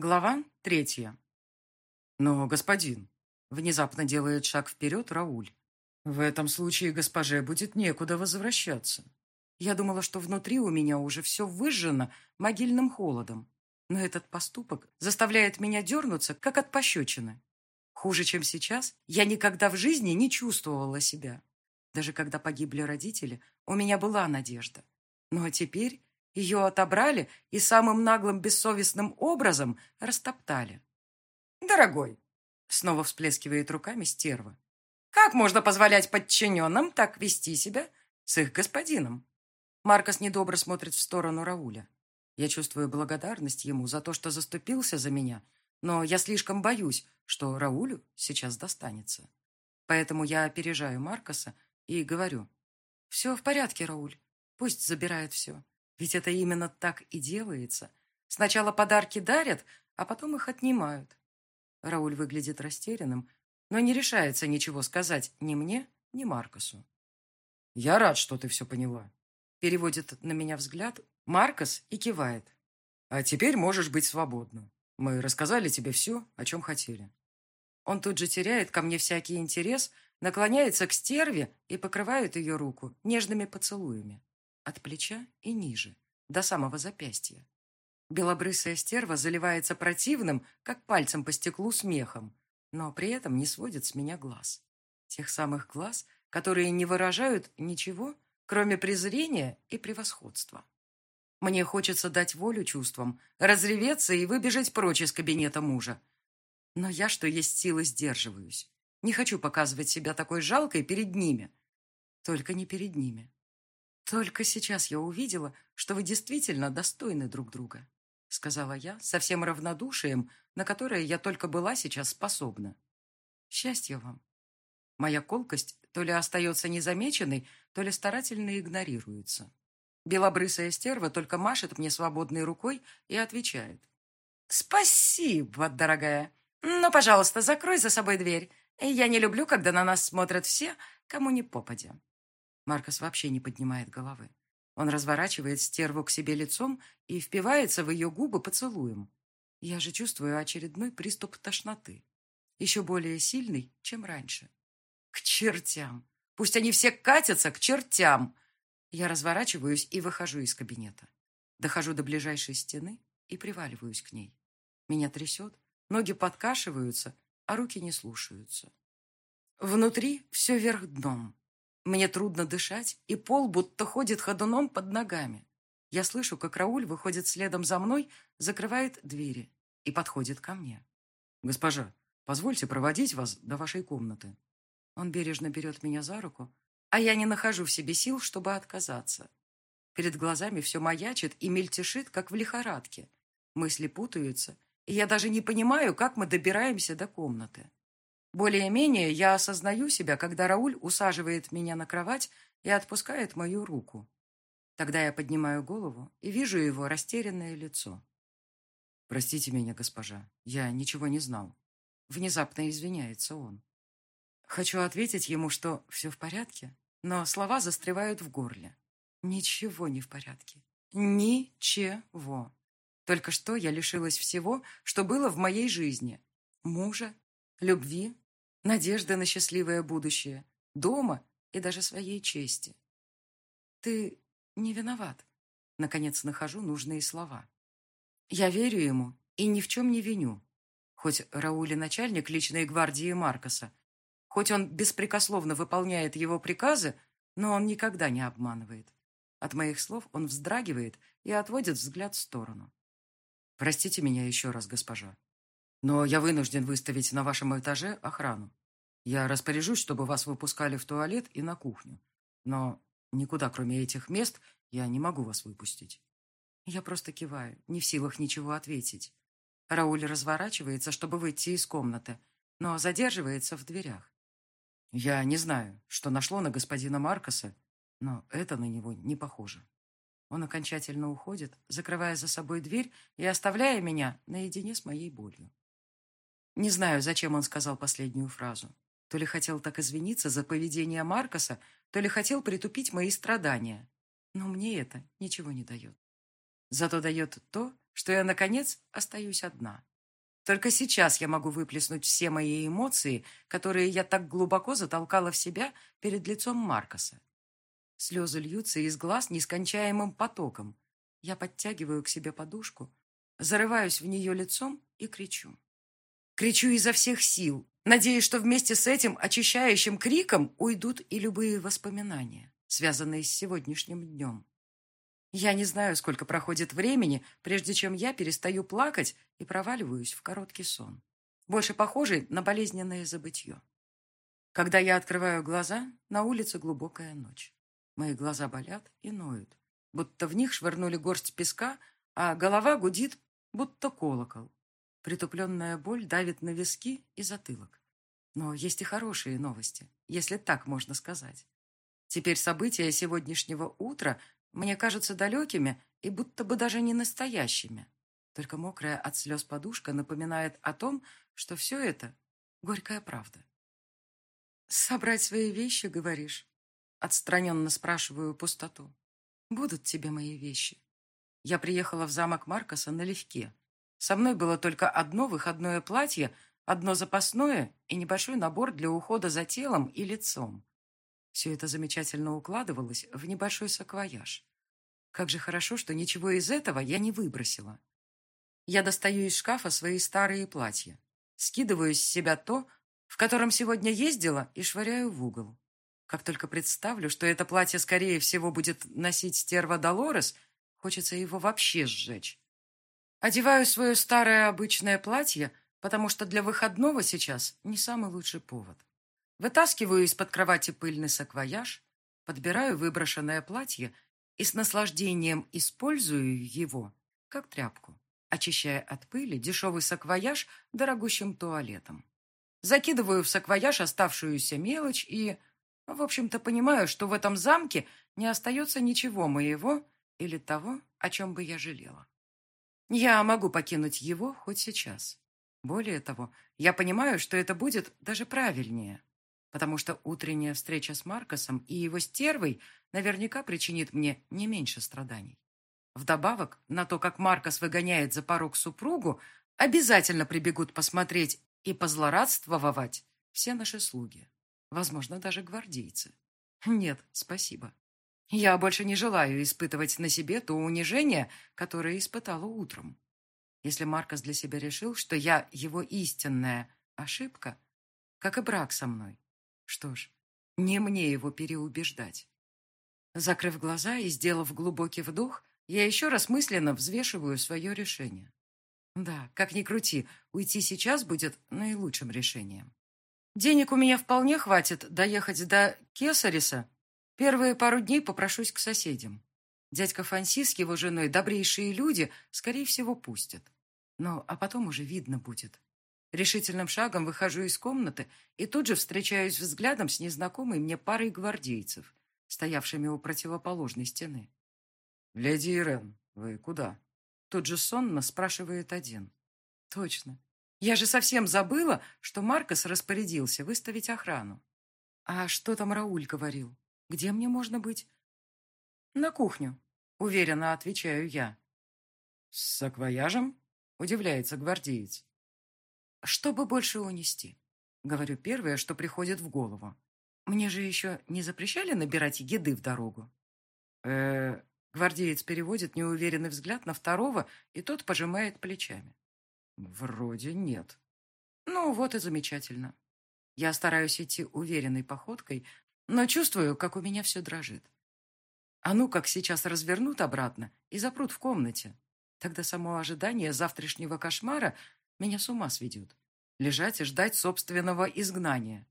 Глава третья. «Но, господин», — внезапно делает шаг вперед Рауль, «в этом случае госпоже будет некуда возвращаться. Я думала, что внутри у меня уже все выжжено могильным холодом, но этот поступок заставляет меня дернуться, как от пощечины. Хуже, чем сейчас, я никогда в жизни не чувствовала себя. Даже когда погибли родители, у меня была надежда. Но теперь ее отобрали и самым наглым бессовестным образом растоптали. «Дорогой!» — снова всплескивает руками стерва. «Как можно позволять подчиненным так вести себя с их господином?» Маркос недобро смотрит в сторону Рауля. Я чувствую благодарность ему за то, что заступился за меня, но я слишком боюсь, что Раулю сейчас достанется. Поэтому я опережаю Маркоса и говорю. «Все в порядке, Рауль. Пусть забирает все. Ведь это именно так и делается. Сначала подарки дарят, а потом их отнимают. Рауль выглядит растерянным, но не решается ничего сказать ни мне, ни Маркосу. «Я рад, что ты все поняла», — переводит на меня взгляд Маркос и кивает. «А теперь можешь быть свободна. Мы рассказали тебе все, о чем хотели». Он тут же теряет ко мне всякий интерес, наклоняется к стерве и покрывает ее руку нежными поцелуями от плеча и ниже, до самого запястья. Белобрысая стерва заливается противным, как пальцем по стеклу, смехом, но при этом не сводит с меня глаз. Тех самых глаз, которые не выражают ничего, кроме презрения и превосходства. Мне хочется дать волю чувствам, разреветься и выбежать прочь из кабинета мужа. Но я, что есть силы, сдерживаюсь. Не хочу показывать себя такой жалкой перед ними. Только не перед ними. «Только сейчас я увидела, что вы действительно достойны друг друга», сказала я со всем равнодушием, на которое я только была сейчас способна. «Счастья вам». Моя колкость то ли остается незамеченной, то ли старательно игнорируется. Белобрысая стерва только машет мне свободной рукой и отвечает. «Спасибо, дорогая. Но, пожалуйста, закрой за собой дверь. Я не люблю, когда на нас смотрят все, кому не попадя». Маркос вообще не поднимает головы. Он разворачивает стерву к себе лицом и впивается в ее губы поцелуем. Я же чувствую очередной приступ тошноты. Еще более сильный, чем раньше. К чертям! Пусть они все катятся к чертям! Я разворачиваюсь и выхожу из кабинета. Дохожу до ближайшей стены и приваливаюсь к ней. Меня трясет, ноги подкашиваются, а руки не слушаются. Внутри все вверх дном. Мне трудно дышать, и пол будто ходит ходуном под ногами. Я слышу, как Рауль выходит следом за мной, закрывает двери и подходит ко мне. «Госпожа, позвольте проводить вас до вашей комнаты». Он бережно берет меня за руку, а я не нахожу в себе сил, чтобы отказаться. Перед глазами все маячит и мельтешит, как в лихорадке. Мысли путаются, и я даже не понимаю, как мы добираемся до комнаты. Более-менее я осознаю себя, когда Рауль усаживает меня на кровать и отпускает мою руку. Тогда я поднимаю голову и вижу его растерянное лицо. «Простите меня, госпожа, я ничего не знал». Внезапно извиняется он. Хочу ответить ему, что все в порядке, но слова застревают в горле. Ничего не в порядке. Ничего. Только что я лишилась всего, что было в моей жизни. Мужа, любви, надежды на счастливое будущее, дома и даже своей чести. Ты не виноват. Наконец нахожу нужные слова. Я верю ему и ни в чем не виню. Хоть Рауль и начальник личной гвардии Маркоса, хоть он беспрекословно выполняет его приказы, но он никогда не обманывает. От моих слов он вздрагивает и отводит взгляд в сторону. «Простите меня еще раз, госпожа. Но я вынужден выставить на вашем этаже охрану. Я распоряжусь, чтобы вас выпускали в туалет и на кухню. Но никуда, кроме этих мест, я не могу вас выпустить. Я просто киваю, не в силах ничего ответить. Рауль разворачивается, чтобы выйти из комнаты, но задерживается в дверях. Я не знаю, что нашло на господина Маркоса, но это на него не похоже. Он окончательно уходит, закрывая за собой дверь и оставляя меня наедине с моей болью. Не знаю, зачем он сказал последнюю фразу. То ли хотел так извиниться за поведение Маркоса, то ли хотел притупить мои страдания. Но мне это ничего не дает. Зато дает то, что я, наконец, остаюсь одна. Только сейчас я могу выплеснуть все мои эмоции, которые я так глубоко затолкала в себя перед лицом Маркоса. Слезы льются из глаз нескончаемым потоком. Я подтягиваю к себе подушку, зарываюсь в нее лицом и кричу. Кричу изо всех сил, надеясь, что вместе с этим очищающим криком уйдут и любые воспоминания, связанные с сегодняшним днем. Я не знаю, сколько проходит времени, прежде чем я перестаю плакать и проваливаюсь в короткий сон, больше похожий на болезненное забытье. Когда я открываю глаза, на улице глубокая ночь. Мои глаза болят и ноют, будто в них швырнули горсть песка, а голова гудит, будто колокол. Притупленная боль давит на виски и затылок. Но есть и хорошие новости, если так можно сказать. Теперь события сегодняшнего утра мне кажутся далекими и будто бы даже не настоящими. Только мокрая от слез подушка напоминает о том, что все это — горькая правда. «Собрать свои вещи, говоришь?» Отстраненно спрашиваю пустоту. «Будут тебе мои вещи?» Я приехала в замок Маркоса налегке. Со мной было только одно выходное платье, одно запасное и небольшой набор для ухода за телом и лицом. Все это замечательно укладывалось в небольшой саквояж. Как же хорошо, что ничего из этого я не выбросила. Я достаю из шкафа свои старые платья, скидываю с себя то, в котором сегодня ездила, и швыряю в угол. Как только представлю, что это платье, скорее всего, будет носить стерва Долорес, хочется его вообще сжечь. Одеваю свое старое обычное платье, потому что для выходного сейчас не самый лучший повод. Вытаскиваю из-под кровати пыльный саквояж, подбираю выброшенное платье и с наслаждением использую его, как тряпку, очищая от пыли дешевый саквояж дорогущим туалетом. Закидываю в саквояж оставшуюся мелочь и, в общем-то, понимаю, что в этом замке не остается ничего моего или того, о чем бы я жалела. Я могу покинуть его хоть сейчас. Более того, я понимаю, что это будет даже правильнее потому что утренняя встреча с Маркосом и его стервой наверняка причинит мне не меньше страданий. Вдобавок на то, как Маркос выгоняет за порог супругу, обязательно прибегут посмотреть и позлорадствовать все наши слуги, возможно, даже гвардейцы. Нет, спасибо. Я больше не желаю испытывать на себе то унижение, которое испытала утром. Если Маркос для себя решил, что я его истинная ошибка, как и брак со мной, что ж, не мне его переубеждать. Закрыв глаза и сделав глубокий вдох, я еще раз мысленно взвешиваю свое решение. Да, как ни крути, уйти сейчас будет наилучшим решением. Денег у меня вполне хватит доехать до Кесариса. Первые пару дней попрошусь к соседям. Дядька Фанси с его женой, добрейшие люди, скорее всего, пустят. Но, а потом уже видно будет. Решительным шагом выхожу из комнаты и тут же встречаюсь взглядом с незнакомой мне парой гвардейцев, стоявшими у противоположной стены. «Леди Ирен, вы куда?» Тут же сонно спрашивает один. «Точно. Я же совсем забыла, что Маркос распорядился выставить охрану. А что там Рауль говорил? Где мне можно быть?» «На кухню», — уверенно отвечаю я. «С саквояжем?» — удивляется гвардеец. Чтобы больше унести. Говорю первое, что приходит в голову. Мне же еще не запрещали набирать еды в дорогу? э Гвардеец переводит неуверенный взгляд на второго, и тот пожимает плечами. Вроде нет. Ну, вот и замечательно. Я стараюсь идти уверенной походкой, но чувствую, как у меня все дрожит. А ну, как сейчас развернут обратно и запрут в комнате. Тогда само ожидание завтрашнего кошмара меня с ума сведет. Лежать и ждать собственного изгнания.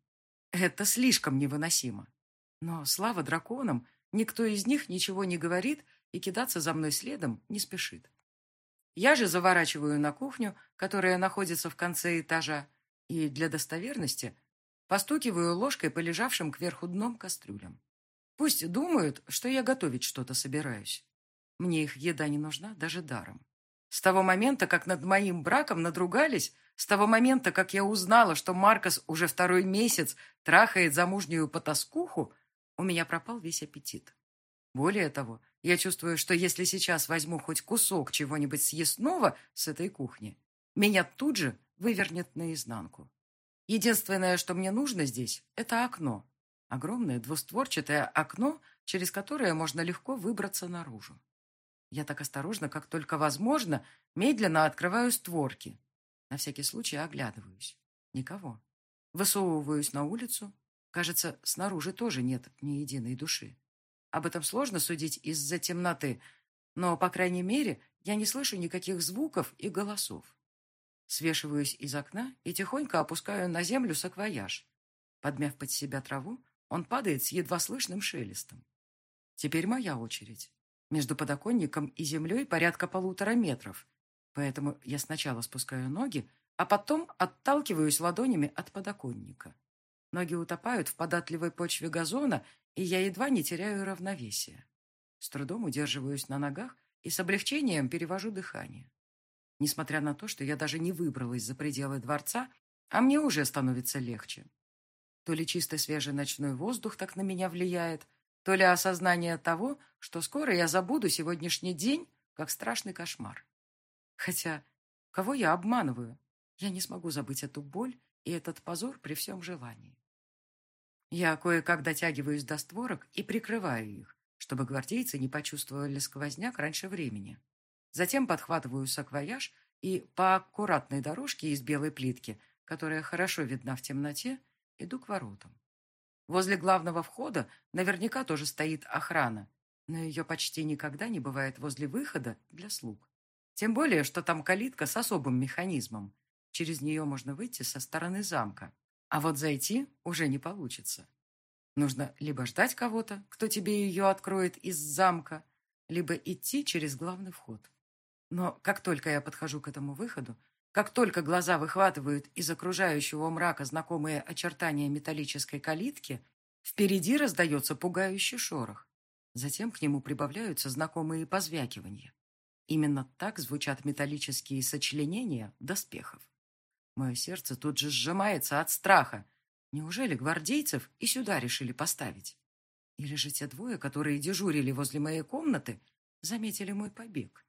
Это слишком невыносимо. Но, слава драконам, никто из них ничего не говорит и кидаться за мной следом не спешит. Я же заворачиваю на кухню, которая находится в конце этажа, и для достоверности постукиваю ложкой по лежавшим кверху дном кастрюлям. Пусть думают, что я готовить что-то собираюсь. Мне их еда не нужна даже даром. С того момента, как над моим браком надругались, с того момента, как я узнала, что Маркос уже второй месяц трахает замужнюю потаскуху, у меня пропал весь аппетит. Более того, я чувствую, что если сейчас возьму хоть кусок чего-нибудь съестного с этой кухни, меня тут же вывернет наизнанку. Единственное, что мне нужно здесь, это окно. Огромное двустворчатое окно, через которое можно легко выбраться наружу. Я так осторожно, как только возможно, медленно открываю створки. На всякий случай оглядываюсь. Никого. Высовываюсь на улицу. Кажется, снаружи тоже нет ни единой души. Об этом сложно судить из-за темноты, но, по крайней мере, я не слышу никаких звуков и голосов. Свешиваюсь из окна и тихонько опускаю на землю саквояж. Подмяв под себя траву, он падает с едва слышным шелестом. Теперь моя очередь. Между подоконником и землей порядка полутора метров, поэтому я сначала спускаю ноги, а потом отталкиваюсь ладонями от подоконника. Ноги утопают в податливой почве газона, и я едва не теряю равновесие. С трудом удерживаюсь на ногах и с облегчением перевожу дыхание. Несмотря на то, что я даже не выбралась за пределы дворца, а мне уже становится легче. То ли чистый свежий ночной воздух так на меня влияет, то ли осознание того, что скоро я забуду сегодняшний день, как страшный кошмар. Хотя, кого я обманываю? Я не смогу забыть эту боль и этот позор при всем желании. Я кое-как дотягиваюсь до створок и прикрываю их, чтобы гвардейцы не почувствовали сквозняк раньше времени. Затем подхватываю саквояж и по аккуратной дорожке из белой плитки, которая хорошо видна в темноте, иду к воротам. Возле главного входа наверняка тоже стоит охрана, но ее почти никогда не бывает возле выхода для слуг. Тем более, что там калитка с особым механизмом. Через нее можно выйти со стороны замка. А вот зайти уже не получится. Нужно либо ждать кого-то, кто тебе ее откроет из замка, либо идти через главный вход. Но как только я подхожу к этому выходу, как только глаза выхватывают из окружающего мрака знакомые очертания металлической калитки, впереди раздается пугающий шорох. Затем к нему прибавляются знакомые позвякивания. Именно так звучат металлические сочленения доспехов. Мое сердце тут же сжимается от страха. Неужели гвардейцев и сюда решили поставить? Или же те двое, которые дежурили возле моей комнаты, заметили мой побег?